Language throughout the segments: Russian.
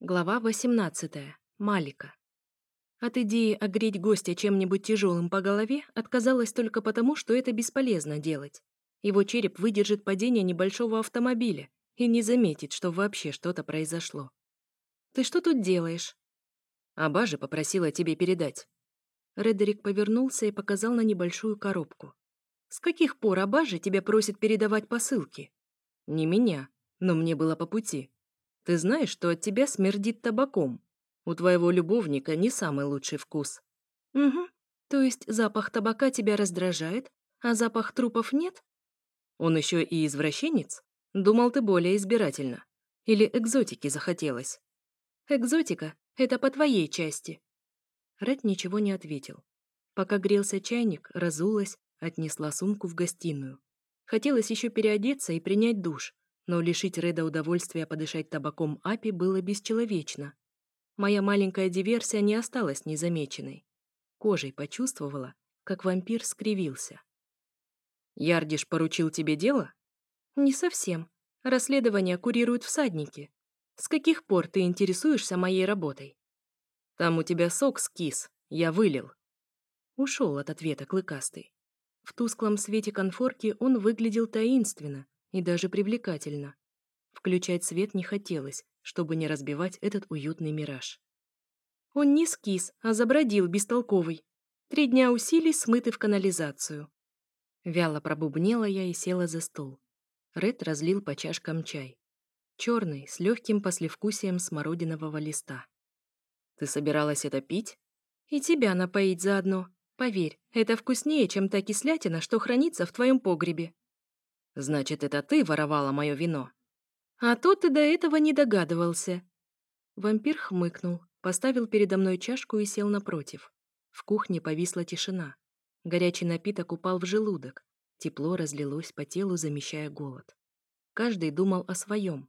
Глава 18. Малика. От идеи огреть гостя чем-нибудь тяжелым по голове отказалась только потому, что это бесполезно делать. Его череп выдержит падение небольшого автомобиля и не заметит, что вообще что-то произошло. «Ты что тут делаешь?» «Абажа попросила тебе передать». Редерик повернулся и показал на небольшую коробку. «С каких пор Абажа тебя просит передавать посылки?» «Не меня, но мне было по пути», ты знаешь, что от тебя смердит табаком. У твоего любовника не самый лучший вкус. Угу. То есть запах табака тебя раздражает, а запах трупов нет? Он еще и извращенец? Думал, ты более избирательно. Или экзотики захотелось? Экзотика — это по твоей части. Ред ничего не ответил. Пока грелся чайник, разулась, отнесла сумку в гостиную. Хотелось еще переодеться и принять душ, но лишить Реда удовольствия подышать табаком Апи было бесчеловечно. Моя маленькая диверсия не осталась незамеченной. Кожей почувствовала, как вампир скривился. «Ярдиш поручил тебе дело?» «Не совсем. Расследование курируют всадники. С каких пор ты интересуешься моей работой?» «Там у тебя сок скис. Я вылил». Ушел от ответа клыкастый. В тусклом свете конфорки он выглядел таинственно, и даже привлекательно. Включать свет не хотелось, чтобы не разбивать этот уютный мираж. Он не скис, а забродил бестолковый. Три дня усилий смыты в канализацию. Вяло пробубнела я и села за стол. Ред разлил по чашкам чай. Черный, с легким послевкусием смородинового листа. «Ты собиралась это пить?» «И тебя напоить заодно. Поверь, это вкуснее, чем та кислятина, что хранится в твоем погребе». Значит, это ты воровала мое вино. А то ты до этого не догадывался. Вампир хмыкнул, поставил передо мной чашку и сел напротив. В кухне повисла тишина. Горячий напиток упал в желудок. Тепло разлилось по телу, замещая голод. Каждый думал о своем.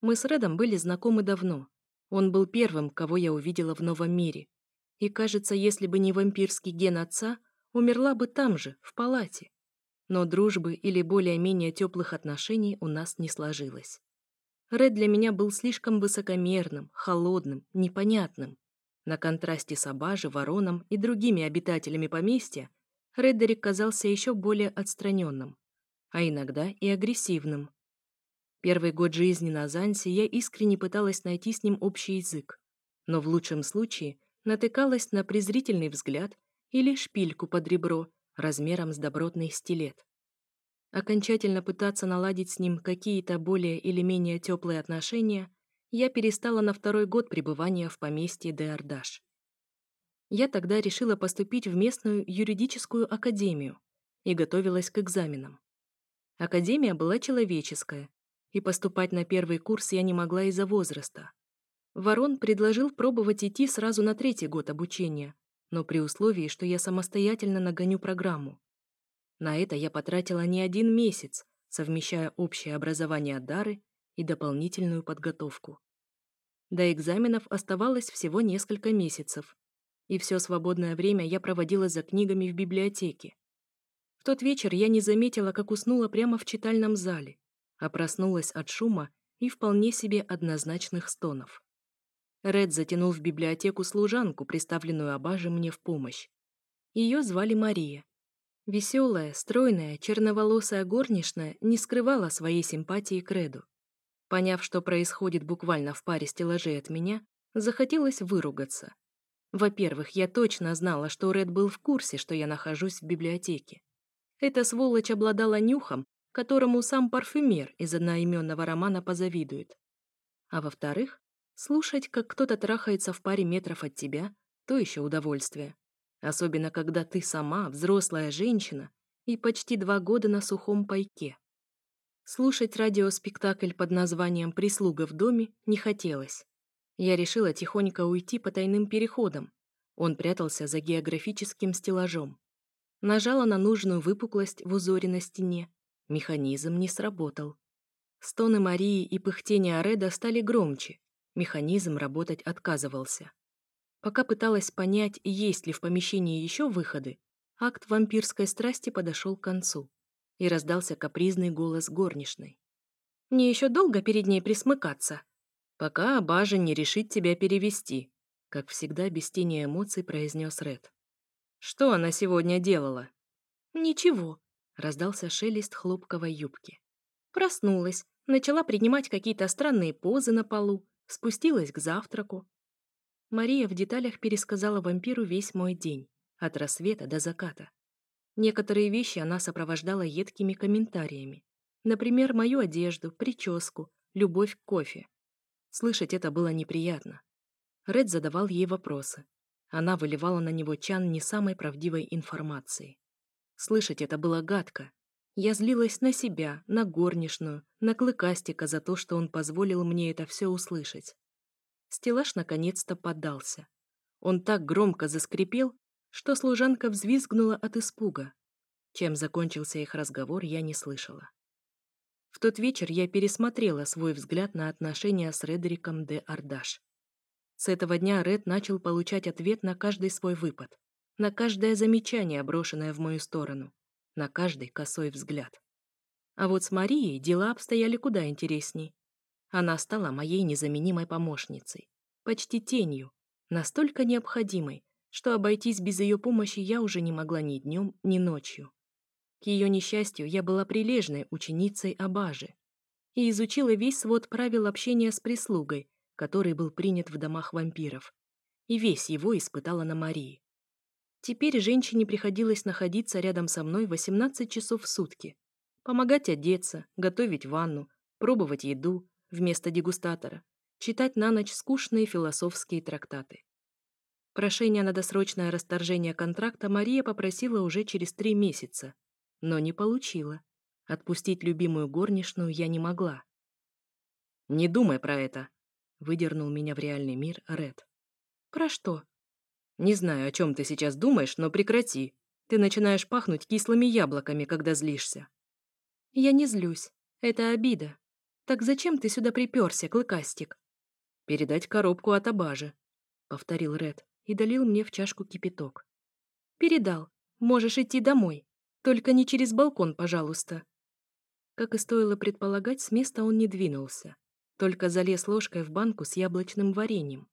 Мы с Редом были знакомы давно. Он был первым, кого я увидела в новом мире. И кажется, если бы не вампирский ген отца, умерла бы там же, в палате но дружбы или более-менее теплых отношений у нас не сложилось. Ред для меня был слишком высокомерным, холодным, непонятным. На контрасте с Абажи, Вороном и другими обитателями поместья Реддерик казался еще более отстраненным, а иногда и агрессивным. Первый год жизни на Зансе я искренне пыталась найти с ним общий язык, но в лучшем случае натыкалась на презрительный взгляд или шпильку под ребро, размером с добротный стилет. Окончательно пытаться наладить с ним какие-то более или менее теплые отношения я перестала на второй год пребывания в поместье Деордаш. Я тогда решила поступить в местную юридическую академию и готовилась к экзаменам. Академия была человеческая, и поступать на первый курс я не могла из-за возраста. Ворон предложил пробовать идти сразу на третий год обучения, но при условии, что я самостоятельно нагоню программу. На это я потратила не один месяц, совмещая общее образование Дары и дополнительную подготовку. До экзаменов оставалось всего несколько месяцев, и все свободное время я проводила за книгами в библиотеке. В тот вечер я не заметила, как уснула прямо в читальном зале, а проснулась от шума и вполне себе однозначных стонов. Ред затянул в библиотеку служанку, приставленную Абаже мне в помощь. Ее звали Мария. Веселая, стройная, черноволосая горничная не скрывала своей симпатии к Реду. Поняв, что происходит буквально в паре стеллажей от меня, захотелось выругаться. Во-первых, я точно знала, что Ред был в курсе, что я нахожусь в библиотеке. Эта сволочь обладала нюхом, которому сам парфюмер из одноименного романа позавидует. А во-вторых, Слушать, как кто-то трахается в паре метров от тебя, то еще удовольствие. Особенно, когда ты сама взрослая женщина и почти два года на сухом пайке. Слушать радиоспектакль под названием «Прислуга в доме» не хотелось. Я решила тихонько уйти по тайным переходам. Он прятался за географическим стеллажом. Нажала на нужную выпуклость в узоре на стене. Механизм не сработал. Стоны Марии и пыхтение Ареда стали громче, Механизм работать отказывался. Пока пыталась понять, есть ли в помещении еще выходы, акт вампирской страсти подошел к концу, и раздался капризный голос горничной. «Мне еще долго перед ней присмыкаться?» «Пока Абажа не решит тебя перевести», — как всегда без тени эмоций произнес Ред. «Что она сегодня делала?» «Ничего», — раздался шелест хлопковой юбки. Проснулась, начала принимать какие-то странные позы на полу, спустилась к завтраку. Мария в деталях пересказала вампиру весь мой день, от рассвета до заката. Некоторые вещи она сопровождала едкими комментариями. Например, мою одежду, прическу, любовь к кофе. Слышать это было неприятно. Ред задавал ей вопросы. Она выливала на него чан не самой правдивой информации. Слышать это было гадко. Я злилась на себя, на горничную, на клыкастика за то, что он позволил мне это все услышать. Стеллаж наконец-то поддался. Он так громко заскрипел, что служанка взвизгнула от испуга. Чем закончился их разговор, я не слышала. В тот вечер я пересмотрела свой взгляд на отношения с Редериком де Ардаш. С этого дня Ред начал получать ответ на каждый свой выпад, на каждое замечание, брошенное в мою сторону, на каждый косой взгляд. А вот с Марией дела обстояли куда интересней. Она стала моей незаменимой помощницей, почти тенью, настолько необходимой, что обойтись без ее помощи я уже не могла ни днем, ни ночью. К ее несчастью, я была прилежной ученицей Абажи и изучила весь свод правил общения с прислугой, который был принят в домах вампиров, и весь его испытала на Марии. Теперь женщине приходилось находиться рядом со мной 18 часов в сутки, помогать одеться, готовить ванну, пробовать еду вместо дегустатора, читать на ночь скучные философские трактаты. Прошение на досрочное расторжение контракта Мария попросила уже через три месяца, но не получила. Отпустить любимую горничную я не могла. «Не думай про это», — выдернул меня в реальный мир Ред. «Про что?» «Не знаю, о чем ты сейчас думаешь, но прекрати. Ты начинаешь пахнуть кислыми яблоками, когда злишься». «Я не злюсь. Это обида. Так зачем ты сюда приперся, клыкастик?» «Передать коробку от Абажи», — повторил Ред и долил мне в чашку кипяток. «Передал. Можешь идти домой». Только не через балкон, пожалуйста. Как и стоило предполагать, с места он не двинулся. Только залез ложкой в банку с яблочным вареньем.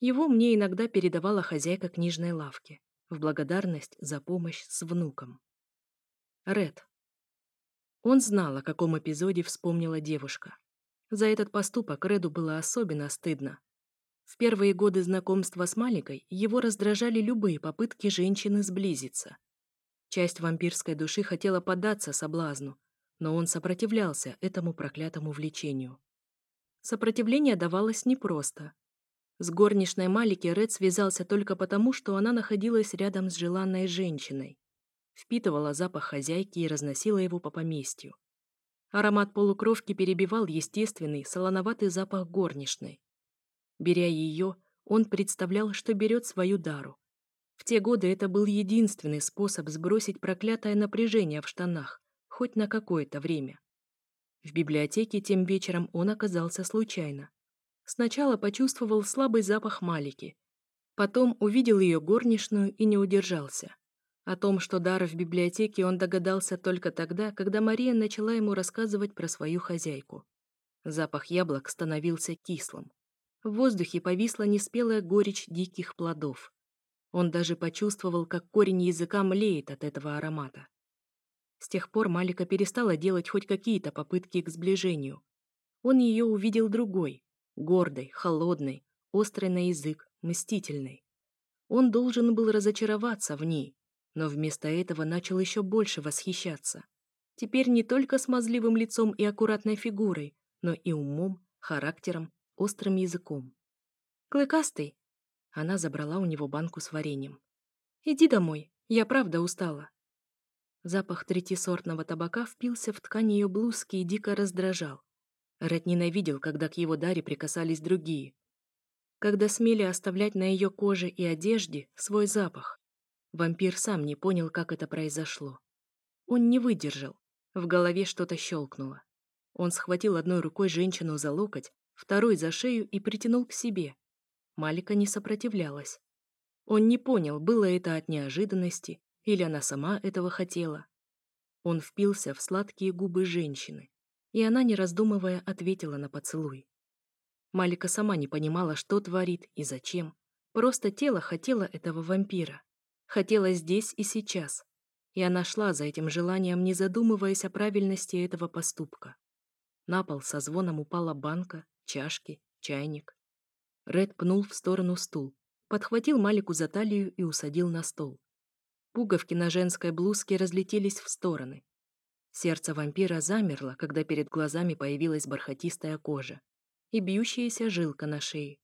Его мне иногда передавала хозяйка книжной лавки в благодарность за помощь с внуком. Ред. Он знал, о каком эпизоде вспомнила девушка. За этот поступок Реду было особенно стыдно. В первые годы знакомства с Маликой его раздражали любые попытки женщины сблизиться. Часть вампирской души хотела поддаться соблазну, но он сопротивлялся этому проклятому влечению. Сопротивление давалось непросто. С горничной Малики Ред связался только потому, что она находилась рядом с желанной женщиной. Впитывала запах хозяйки и разносила его по поместью. Аромат полукровки перебивал естественный, солоноватый запах горничной. Беря ее, он представлял, что берет свою дару, в те годы это был единственный способ сбросить проклятое напряжение в штанах, хоть на какое-то время. В библиотеке тем вечером он оказался случайно. Сначала почувствовал слабый запах Малики. Потом увидел ее горничную и не удержался. О том, что Дара в библиотеке, он догадался только тогда, когда Мария начала ему рассказывать про свою хозяйку. Запах яблок становился кислым. В воздухе повисла неспелая горечь диких плодов. Он даже почувствовал, как корень языка млеет от этого аромата. С тех пор Малика перестала делать хоть какие-то попытки к сближению. Он ее увидел другой, гордой, холодной, острой на язык, мстительной. Он должен был разочароваться в ней, но вместо этого начал еще больше восхищаться. Теперь не только смазливым лицом и аккуратной фигурой, но и умом, характером, острым языком. «Клыкастый, она забрала у него банку с вареньем. «Иди домой, я правда устала». Запах третисортного табака впился в ткань ее блузки и дико раздражал. Ред ненавидел, когда к его даре прикасались другие. Когда смели оставлять на ее коже и одежде свой запах. Вампир сам не понял, как это произошло. Он не выдержал. В голове что-то щелкнуло. Он схватил одной рукой женщину за локоть, второй за шею и притянул к себе. Малика не сопротивлялась. Он не понял, было это от неожиданности или она сама этого хотела. Он впился в сладкие губы женщины, и она, не раздумывая, ответила на поцелуй. Малика сама не понимала, что творит и зачем. Просто тело хотело этого вампира. Хотела здесь и сейчас. И она шла за этим желанием, не задумываясь о правильности этого поступка. На пол со звоном упала банка, чашки, чайник. Ред пнул в сторону стул, подхватил Малику за талию и усадил на стол. Пуговки на женской блузке разлетелись в стороны. Сердце вампира замерло, когда перед глазами появилась бархатистая кожа и бьющаяся жилка на шее.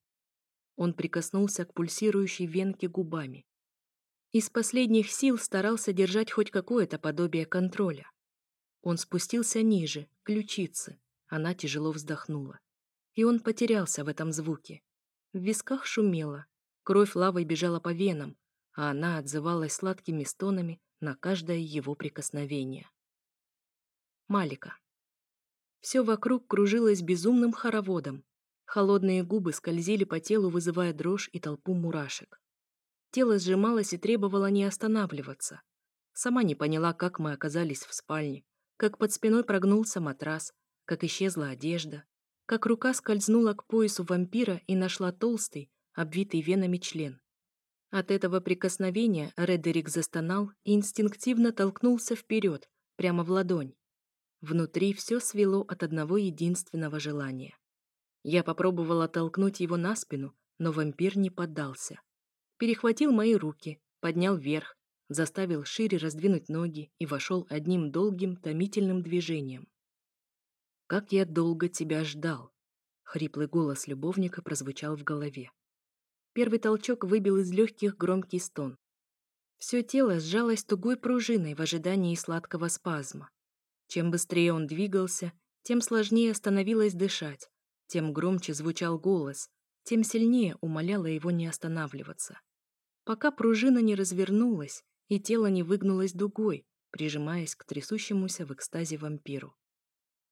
Он прикоснулся к пульсирующей венке губами. Из последних сил старался держать хоть какое-то подобие контроля. Он спустился ниже, к ключице. Она тяжело вздохнула. И он потерялся в этом звуке. В висках шумело, кровь лавой бежала по венам, а она отзывалась сладкими стонами на каждое его прикосновение. Малика. Все вокруг кружилось безумным хороводом. Холодные губы скользили по телу, вызывая дрожь и толпу мурашек. Тело сжималось и требовало не останавливаться. Сама не поняла, как мы оказались в спальне, как под спиной прогнулся матрас, как исчезла одежда, как рука скользнула к поясу вампира и нашла толстый, обвитый венами член. От этого прикосновения Редерик застонал и инстинктивно толкнулся вперед, прямо в ладонь. Внутри все свело от одного единственного желания. Я попробовала толкнуть его на спину, но вампир не поддался перехватил мои руки, поднял вверх, заставил шире раздвинуть ноги и вошел одним долгим, томительным движением. «Как я долго тебя ждал!» — хриплый голос любовника прозвучал в голове. Первый толчок выбил из легких громкий стон. Все тело сжалось тугой пружиной в ожидании сладкого спазма. Чем быстрее он двигался, тем сложнее становилось дышать, тем громче звучал голос, тем сильнее умоляло его не останавливаться пока пружина не развернулась и тело не выгнулось дугой, прижимаясь к трясущемуся в экстазе вампиру.